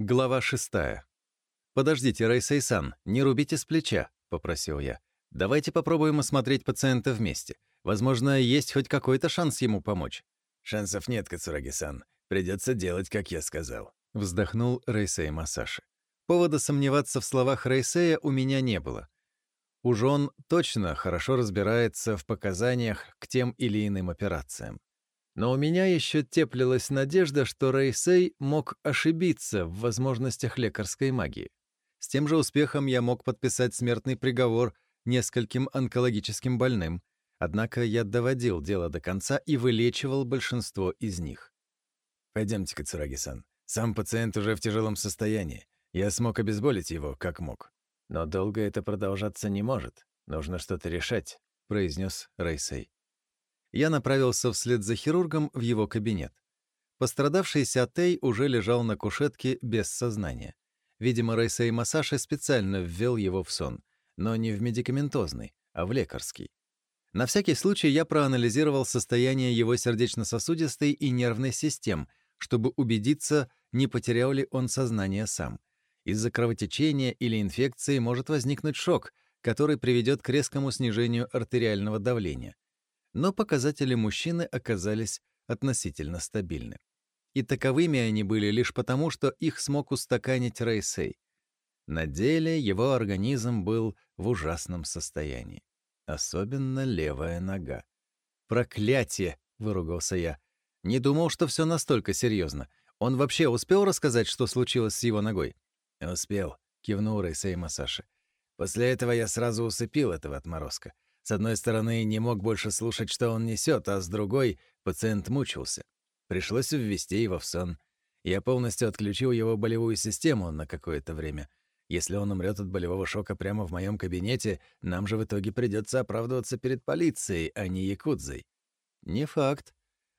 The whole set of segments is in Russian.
Глава шестая. «Подождите, Рейсей-сан, не рубите с плеча», — попросил я. «Давайте попробуем осмотреть пациента вместе. Возможно, есть хоть какой-то шанс ему помочь». «Шансов нет, Кацураги-сан. Придется делать, как я сказал», — вздохнул Рейсей Масаши. Повода сомневаться в словах Рейсея у меня не было. Уж он точно хорошо разбирается в показаниях к тем или иным операциям. Но у меня еще теплилась надежда, что Рейсей мог ошибиться в возможностях лекарской магии. С тем же успехом я мог подписать смертный приговор нескольким онкологическим больным, однако я доводил дело до конца и вылечивал большинство из них. «Пойдемте, Кацураги-сан. Сам пациент уже в тяжелом состоянии. Я смог обезболить его, как мог. Но долго это продолжаться не может. Нужно что-то решать», — произнес Рейсей я направился вслед за хирургом в его кабинет. Пострадавший Сятей уже лежал на кушетке без сознания. Видимо, Рейсей Масаши специально ввел его в сон, но не в медикаментозный, а в лекарский. На всякий случай я проанализировал состояние его сердечно-сосудистой и нервной систем, чтобы убедиться, не потерял ли он сознание сам. Из-за кровотечения или инфекции может возникнуть шок, который приведет к резкому снижению артериального давления но показатели мужчины оказались относительно стабильны. И таковыми они были лишь потому, что их смог устаканить Рейсей. На деле его организм был в ужасном состоянии. Особенно левая нога. «Проклятие!» — выругался я. «Не думал, что все настолько серьезно. Он вообще успел рассказать, что случилось с его ногой?» «Успел», — кивнул Рейсей Масаши. «После этого я сразу усыпил этого отморозка. С одной стороны, не мог больше слушать, что он несет, а с другой — пациент мучился. Пришлось ввести его в сон. Я полностью отключил его болевую систему на какое-то время. Если он умрет от болевого шока прямо в моем кабинете, нам же в итоге придется оправдываться перед полицией, а не якудзой. Не факт.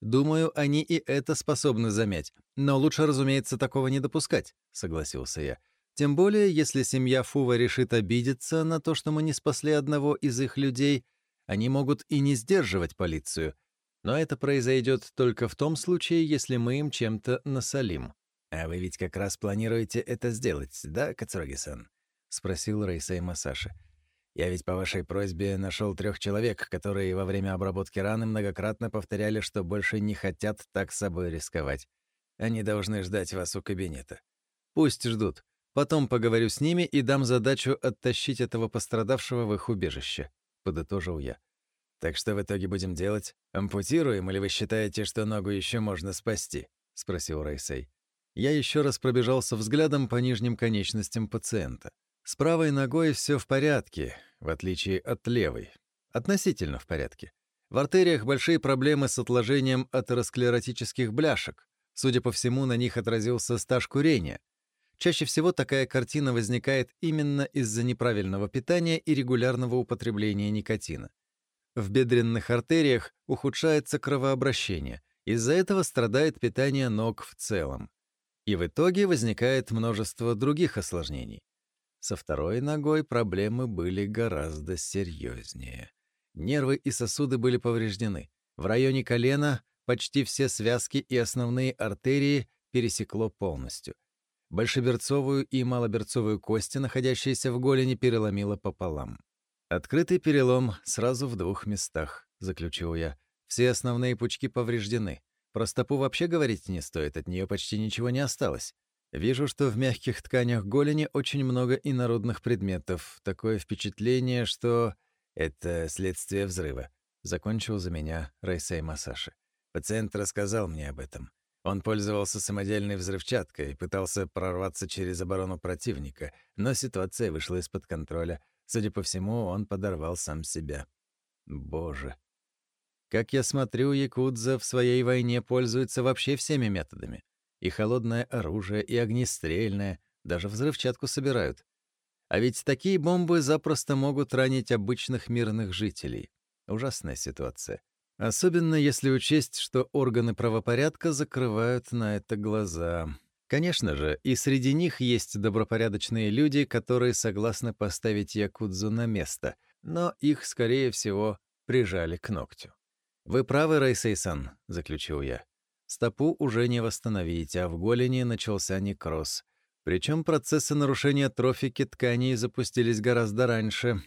Думаю, они и это способны замять. Но лучше, разумеется, такого не допускать, согласился я. Тем более, если семья Фува решит обидеться на то, что мы не спасли одного из их людей, они могут и не сдерживать полицию. Но это произойдет только в том случае, если мы им чем-то насолим. «А вы ведь как раз планируете это сделать, да, Кацураги-сан?» — спросил Рейсей Масаши. «Я ведь по вашей просьбе нашел трех человек, которые во время обработки раны многократно повторяли, что больше не хотят так с собой рисковать. Они должны ждать вас у кабинета». «Пусть ждут. Потом поговорю с ними и дам задачу оттащить этого пострадавшего в их убежище», — подытожил я. «Так что в итоге будем делать? Ампутируем, или вы считаете, что ногу еще можно спасти?» — спросил Рейсей. Я еще раз пробежался взглядом по нижним конечностям пациента. С правой ногой все в порядке, в отличие от левой. Относительно в порядке. В артериях большие проблемы с отложением атеросклеротических бляшек. Судя по всему, на них отразился стаж курения — Чаще всего такая картина возникает именно из-за неправильного питания и регулярного употребления никотина. В бедренных артериях ухудшается кровообращение, из-за этого страдает питание ног в целом. И в итоге возникает множество других осложнений. Со второй ногой проблемы были гораздо серьезнее. Нервы и сосуды были повреждены. В районе колена почти все связки и основные артерии пересекло полностью. Большеберцовую и малоберцовую кости, находящиеся в голени, переломило пополам. «Открытый перелом сразу в двух местах», — заключил я. «Все основные пучки повреждены. Про стопу вообще говорить не стоит, от нее почти ничего не осталось. Вижу, что в мягких тканях голени очень много инородных предметов. Такое впечатление, что это следствие взрыва», — закончил за меня Райсей Масаши. «Пациент рассказал мне об этом. Он пользовался самодельной взрывчаткой и пытался прорваться через оборону противника, но ситуация вышла из-под контроля. Судя по всему, он подорвал сам себя. Боже. Как я смотрю, Якудза в своей войне пользуется вообще всеми методами. И холодное оружие, и огнестрельное, даже взрывчатку собирают. А ведь такие бомбы запросто могут ранить обычных мирных жителей. Ужасная ситуация. Особенно если учесть, что органы правопорядка закрывают на это глаза. Конечно же, и среди них есть добропорядочные люди, которые согласны поставить Якудзу на место, но их, скорее всего, прижали к ногтю. «Вы правы, Райсейсан», — заключил я. «Стопу уже не восстановить, а в голени начался некроз. Причем процессы нарушения трофики тканей запустились гораздо раньше.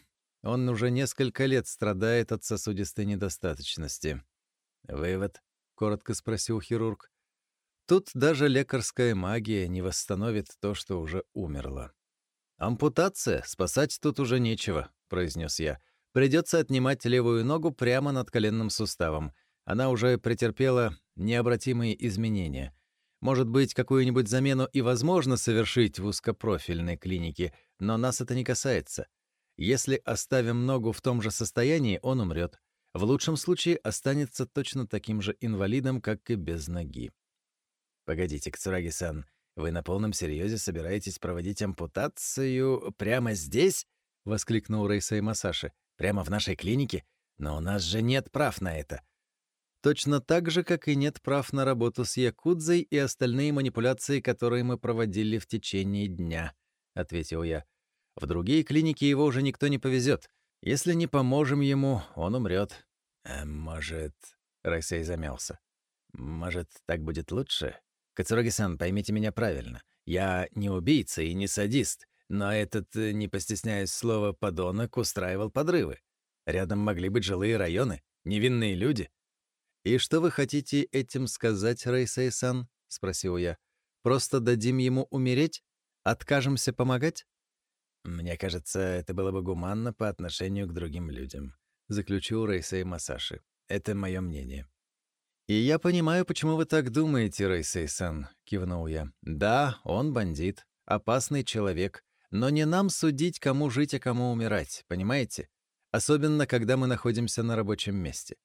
Он уже несколько лет страдает от сосудистой недостаточности. «Вывод?» — коротко спросил хирург. Тут даже лекарская магия не восстановит то, что уже умерло. «Ампутация, спасать тут уже нечего», — произнес я. «Придется отнимать левую ногу прямо над коленным суставом. Она уже претерпела необратимые изменения. Может быть, какую-нибудь замену и возможно совершить в узкопрофильной клинике, но нас это не касается. Если оставим ногу в том же состоянии, он умрет. В лучшем случае останется точно таким же инвалидом, как и без ноги. «Погодите, Кцураги-сан, вы на полном серьезе собираетесь проводить ампутацию прямо здесь?» — воскликнул Рейсей Масаши. «Прямо в нашей клинике? Но у нас же нет прав на это. Точно так же, как и нет прав на работу с якудзой и остальные манипуляции, которые мы проводили в течение дня», — ответил я. «В другие клиники его уже никто не повезет. Если не поможем ему, он умрет. «А может...» — Райсей замялся. «Может, так будет лучше? Кацураги-сан, поймите меня правильно. Я не убийца и не садист, но этот, э, не постесняясь слова, подонок устраивал подрывы. Рядом могли быть жилые районы, невинные люди. «И что вы хотите этим сказать, Рейсей-сан?» — спросил я. «Просто дадим ему умереть? Откажемся помогать?» «Мне кажется, это было бы гуманно по отношению к другим людям», — заключил Рейсей Масаши. «Это мое мнение». «И я понимаю, почему вы так думаете, Рейсей-сан», — кивнул я. «Да, он бандит, опасный человек, но не нам судить, кому жить, а кому умирать, понимаете? Особенно, когда мы находимся на рабочем месте.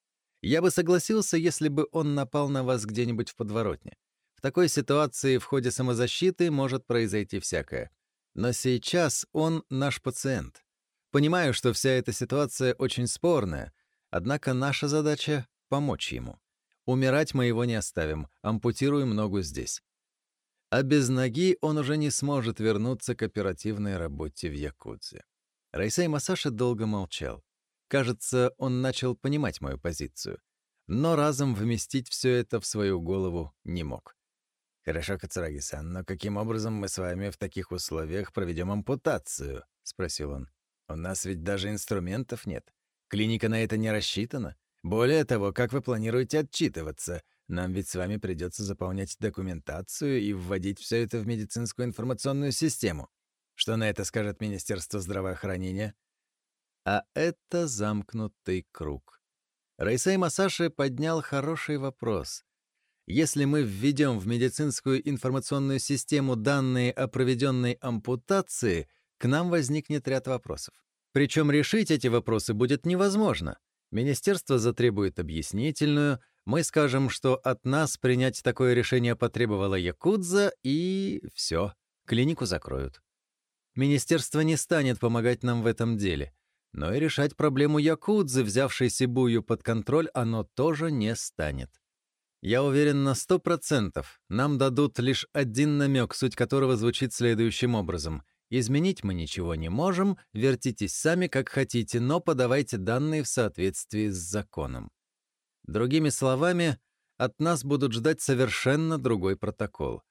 Я бы согласился, если бы он напал на вас где-нибудь в подворотне. В такой ситуации в ходе самозащиты может произойти всякое. Но сейчас он наш пациент. Понимаю, что вся эта ситуация очень спорная, однако наша задача — помочь ему. Умирать мы его не оставим, ампутируем ногу здесь. А без ноги он уже не сможет вернуться к оперативной работе в Якудзе. Райсей Масаши долго молчал. Кажется, он начал понимать мою позицию. Но разом вместить все это в свою голову не мог. «Хорошо, Кацураги-сан, но каким образом мы с вами в таких условиях проведем ампутацию?» — спросил он. «У нас ведь даже инструментов нет. Клиника на это не рассчитана. Более того, как вы планируете отчитываться? Нам ведь с вами придется заполнять документацию и вводить все это в медицинскую информационную систему. Что на это скажет Министерство здравоохранения?» А это замкнутый круг. Рейсей Масаши поднял хороший вопрос. Если мы введем в медицинскую информационную систему данные о проведенной ампутации, к нам возникнет ряд вопросов. Причем решить эти вопросы будет невозможно. Министерство затребует объяснительную, мы скажем, что от нас принять такое решение потребовала Якудза, и все, клинику закроют. Министерство не станет помогать нам в этом деле. Но и решать проблему Якудзы, взявшей Сибую под контроль, оно тоже не станет. Я уверен на сто процентов, нам дадут лишь один намек, суть которого звучит следующим образом. Изменить мы ничего не можем, вертитесь сами как хотите, но подавайте данные в соответствии с законом. Другими словами, от нас будут ждать совершенно другой протокол.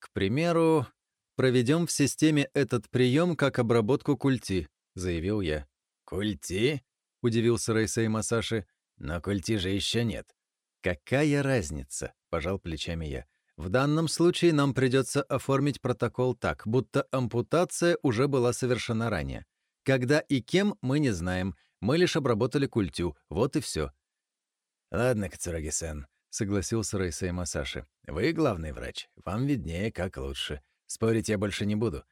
К примеру, проведем в системе этот прием как обработку культи, заявил я. «Культи?» — удивился Рейсей Масаши. «Но культи же еще нет». «Какая разница?» — пожал плечами я. «В данном случае нам придется оформить протокол так, будто ампутация уже была совершена ранее. Когда и кем, мы не знаем. Мы лишь обработали культю. Вот и все. «Ладно, Кацураги-сан», — согласился Рейсей Масаши. «Вы главный врач. Вам виднее, как лучше. Спорить я больше не буду.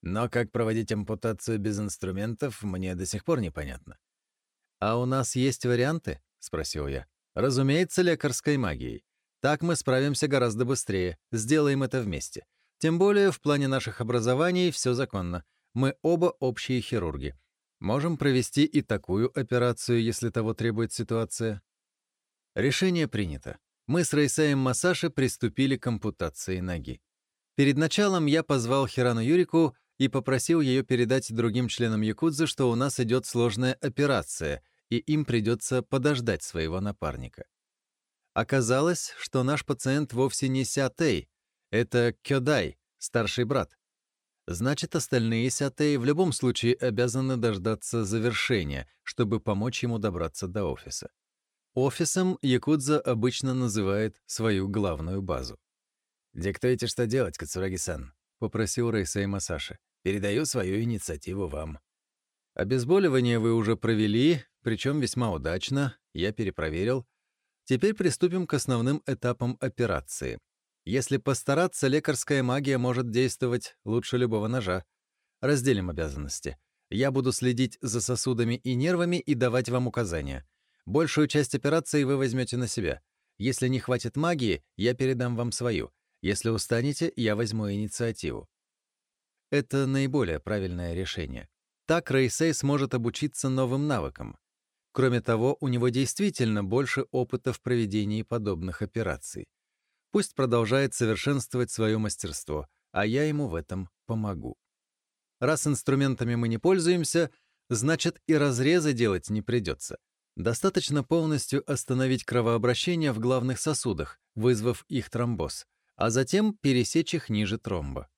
Но как проводить ампутацию без инструментов, мне до сих пор непонятно. «А у нас есть варианты?» — спросил я. «Разумеется, лекарской магией. Так мы справимся гораздо быстрее, сделаем это вместе. Тем более в плане наших образований все законно. Мы оба общие хирурги. Можем провести и такую операцию, если того требует ситуация». Решение принято. Мы с Рейсаем Масаши приступили к ампутации ноги. Перед началом я позвал Хирану Юрику и попросил ее передать другим членам Якудзы, что у нас идет сложная операция, и им придется подождать своего напарника. Оказалось, что наш пациент вовсе не Сятей, это Кёдай, старший брат. Значит, остальные сятые в любом случае обязаны дождаться завершения, чтобы помочь ему добраться до офиса. Офисом Якудза обычно называет свою главную базу. «Диктуйте, что делать, Кацураги-сан», — попросил Рейсей Масаши. «Передаю свою инициативу вам». Обезболивание вы уже провели, причем весьма удачно, я перепроверил. Теперь приступим к основным этапам операции. Если постараться, лекарская магия может действовать лучше любого ножа. Разделим обязанности. Я буду следить за сосудами и нервами и давать вам указания. Большую часть операции вы возьмете на себя. Если не хватит магии, я передам вам свою. Если устанете, я возьму инициативу. Это наиболее правильное решение. Так Рейсей сможет обучиться новым навыкам. Кроме того, у него действительно больше опыта в проведении подобных операций. Пусть продолжает совершенствовать свое мастерство, а я ему в этом помогу. Раз инструментами мы не пользуемся, значит и разрезы делать не придется. Достаточно полностью остановить кровообращение в главных сосудах, вызвав их тромбоз, а затем пересечь их ниже тромба.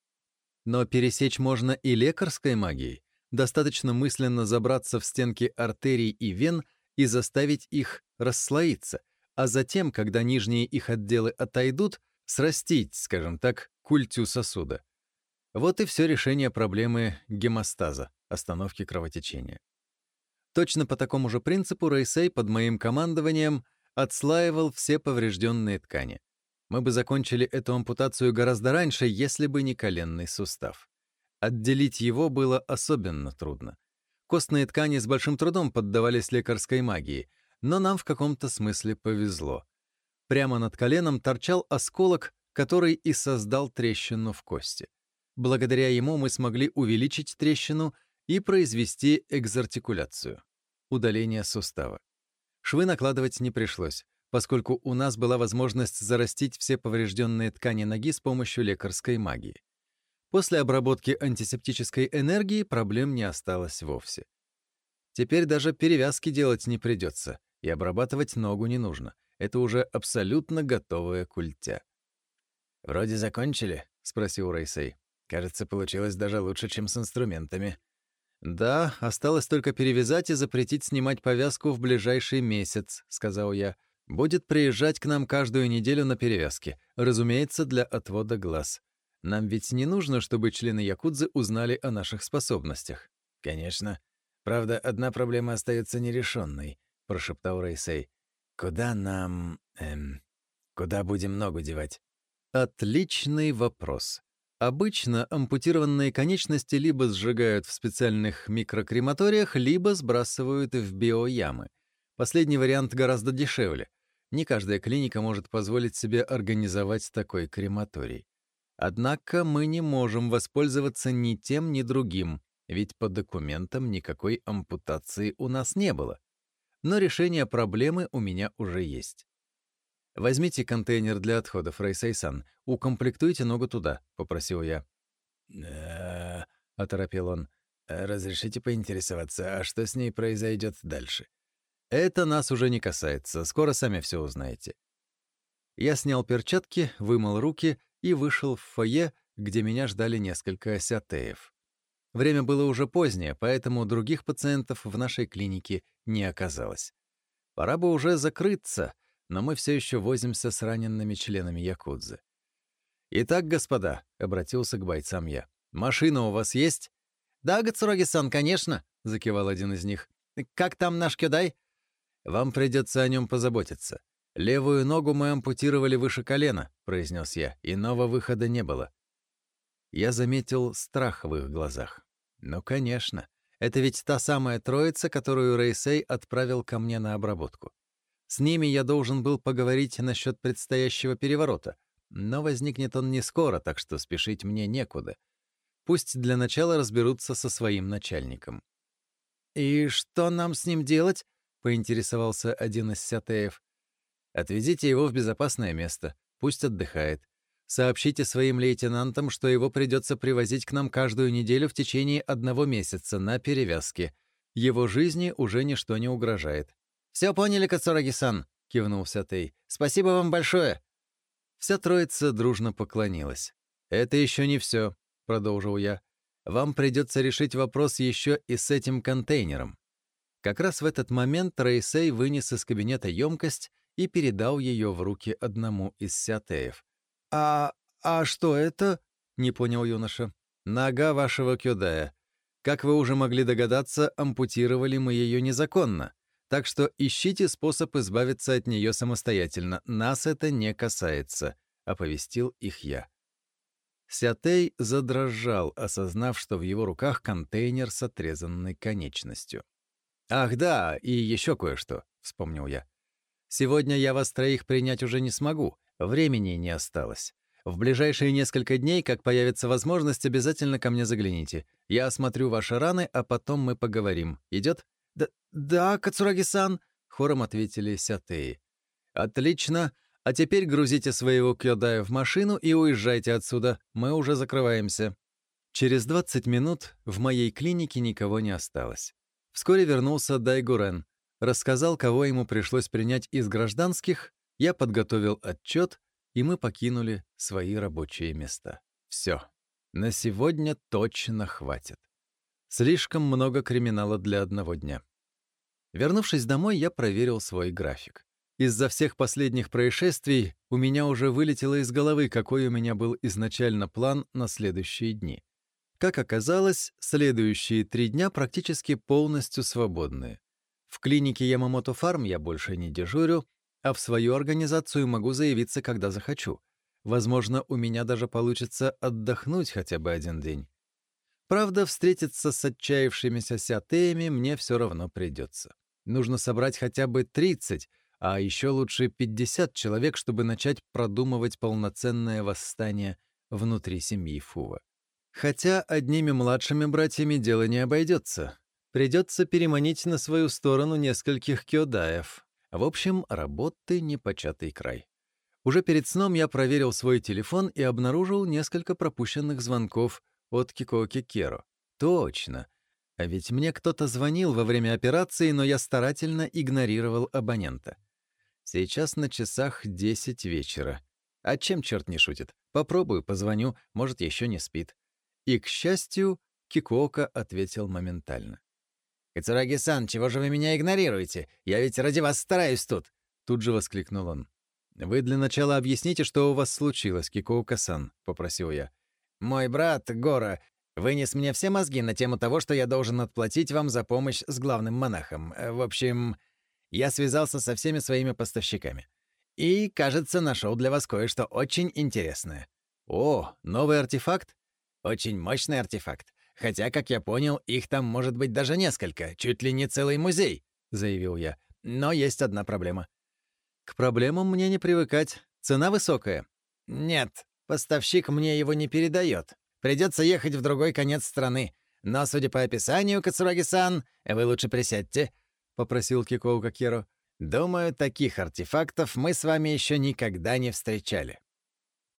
Но пересечь можно и лекарской магией. Достаточно мысленно забраться в стенки артерий и вен и заставить их расслоиться, а затем, когда нижние их отделы отойдут, срастить, скажем так, культю сосуда. Вот и все решение проблемы гемостаза, остановки кровотечения. Точно по такому же принципу Рейсей под моим командованием отслаивал все поврежденные ткани. Мы бы закончили эту ампутацию гораздо раньше, если бы не коленный сустав. Отделить его было особенно трудно. Костные ткани с большим трудом поддавались лекарской магии, но нам в каком-то смысле повезло. Прямо над коленом торчал осколок, который и создал трещину в кости. Благодаря ему мы смогли увеличить трещину и произвести экзартикуляцию — удаление сустава. Швы накладывать не пришлось, поскольку у нас была возможность зарастить все поврежденные ткани ноги с помощью лекарской магии. После обработки антисептической энергии проблем не осталось вовсе. Теперь даже перевязки делать не придется, и обрабатывать ногу не нужно. Это уже абсолютно готовая культя. «Вроде закончили?» — спросил Рейсей. «Кажется, получилось даже лучше, чем с инструментами». «Да, осталось только перевязать и запретить снимать повязку в ближайший месяц», — сказал я. «Будет приезжать к нам каждую неделю на перевязке, разумеется, для отвода глаз. Нам ведь не нужно, чтобы члены Якудзы узнали о наших способностях. Конечно. Правда, одна проблема остается нерешенной, прошептал Рейсей. Куда нам... Эм... Куда будем ногу девать? Отличный вопрос. Обычно ампутированные конечности либо сжигают в специальных микрокрематориях, либо сбрасывают в биоямы. Последний вариант гораздо дешевле. Не каждая клиника может позволить себе организовать такой крематорий. Однако мы не можем воспользоваться ни тем, ни другим, ведь по документам никакой ампутации у нас не было. Но решение проблемы у меня уже есть. «Возьмите контейнер для отходов, Рейсейсан, укомплектуйте ногу туда», — попросил я. «Э-э-э», оторопел он. «Разрешите поинтересоваться, а что с ней произойдет дальше?» «Это нас уже не касается, скоро сами все узнаете». Я снял перчатки, вымыл руки и вышел в фойе, где меня ждали несколько осятеев. Время было уже позднее, поэтому других пациентов в нашей клинике не оказалось. Пора бы уже закрыться, но мы все еще возимся с раненными членами Якудзы. «Итак, господа», — обратился к бойцам я, — «машина у вас есть?» «Да, Гацуроги-сан, конечно», — закивал один из них. «Как там наш Кёдай?» «Вам придется о нем позаботиться. «Левую ногу мы ампутировали выше колена», — произнес я, — «иного выхода не было». Я заметил страх в их глазах. «Ну, конечно. Это ведь та самая троица, которую Рейсей отправил ко мне на обработку. С ними я должен был поговорить насчет предстоящего переворота, но возникнет он не скоро, так что спешить мне некуда. Пусть для начала разберутся со своим начальником». «И что нам с ним делать?» — поинтересовался один из сятеев. Отвезите его в безопасное место, пусть отдыхает. Сообщите своим лейтенантам, что его придется привозить к нам каждую неделю в течение одного месяца на перевязке. Его жизни уже ничто не угрожает. «Все поняли, Кацураги-сан», — кивнул Сятей. «Спасибо вам большое». Вся троица дружно поклонилась. «Это еще не все», — продолжил я. Вам придется решить вопрос еще и с этим контейнером. Как раз в этот момент Рейсей вынес из кабинета емкость и передал ее в руки одному из сятеев. «А... а что это?» — не понял юноша. «Нога вашего кюдая. Как вы уже могли догадаться, ампутировали мы ее незаконно. Так что ищите способ избавиться от нее самостоятельно. Нас это не касается», — оповестил их я. Сятей задрожал, осознав, что в его руках контейнер с отрезанной конечностью. «Ах да, и еще кое-что», — вспомнил я. «Сегодня я вас троих принять уже не смогу, времени не осталось. В ближайшие несколько дней, как появится возможность, обязательно ко мне загляните. Я осмотрю ваши раны, а потом мы поговорим. Идет?» «Да, да Кацураги-сан», — хором ответили сятеи. «Отлично. А теперь грузите своего Кёдая в машину и уезжайте отсюда. Мы уже закрываемся». Через 20 минут в моей клинике никого не осталось. Вскоре вернулся Дайгурен. Рассказал, кого ему пришлось принять из гражданских, я подготовил отчет, и мы покинули свои рабочие места. Все. На сегодня точно хватит. Слишком много криминала для одного дня. Вернувшись домой, я проверил свой график. Из-за всех последних происшествий у меня уже вылетело из головы, какой у меня был изначально план на следующие дни. Как оказалось, следующие три дня практически полностью свободные. В клинике Ямамото Фарм я больше не дежурю, а в свою организацию могу заявиться, когда захочу. Возможно, у меня даже получится отдохнуть хотя бы один день. Правда, встретиться с отчаявшимися сятеями мне все равно придется. Нужно собрать хотя бы 30, а еще лучше 50 человек, чтобы начать продумывать полноценное восстание внутри семьи Фува. Хотя одними младшими братьями дело не обойдется. Придется переманить на свою сторону нескольких кёдаев. В общем, работы непочатый край. Уже перед сном я проверил свой телефон и обнаружил несколько пропущенных звонков от Кикоки Керо. Точно. А ведь мне кто-то звонил во время операции, но я старательно игнорировал абонента. Сейчас на часах 10 вечера. А чем черт не шутит? Попробую, позвоню, может, еще не спит. И, к счастью, Кикуока ответил моментально. «Кацураги-сан, чего же вы меня игнорируете? Я ведь ради вас стараюсь тут!» Тут же воскликнул он. «Вы для начала объясните, что у вас случилось, Кикуока-сан», — попросил я. «Мой брат, Гора, вынес мне все мозги на тему того, что я должен отплатить вам за помощь с главным монахом. В общем, я связался со всеми своими поставщиками. И, кажется, нашел для вас кое-что очень интересное». «О, новый артефакт?» Очень мощный артефакт. Хотя, как я понял, их там может быть даже несколько, чуть ли не целый музей», — заявил я. «Но есть одна проблема». «К проблемам мне не привыкать. Цена высокая». «Нет, поставщик мне его не передает. Придется ехать в другой конец страны. Но, судя по описанию, Кацураги-сан, вы лучше присядьте», — попросил Кикоу Какеру. «Думаю, таких артефактов мы с вами еще никогда не встречали».